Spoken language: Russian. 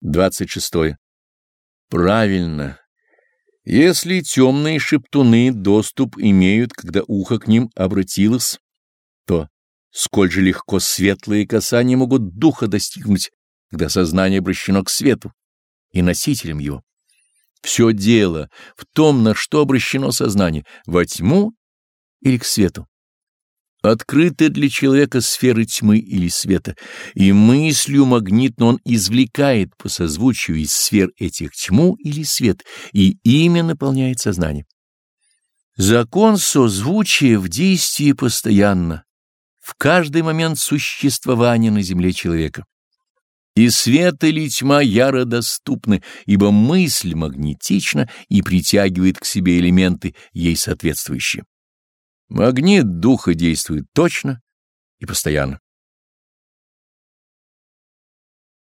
26. Правильно. Если темные шептуны доступ имеют, когда ухо к ним обратилось, то сколь же легко светлые касания могут духа достигнуть, когда сознание обращено к свету и носителям его. Все дело в том, на что обращено сознание, во тьму или к свету. Открыты для человека сферы тьмы или света, и мыслью магнитно он извлекает по созвучию из сфер этих тьму или свет, и ими наполняет сознание. Закон созвучия в действии постоянно, в каждый момент существования на земле человека. И свет или тьма яро доступны, ибо мысль магнетична и притягивает к себе элементы ей соответствующие. Магнит духа действует точно и постоянно.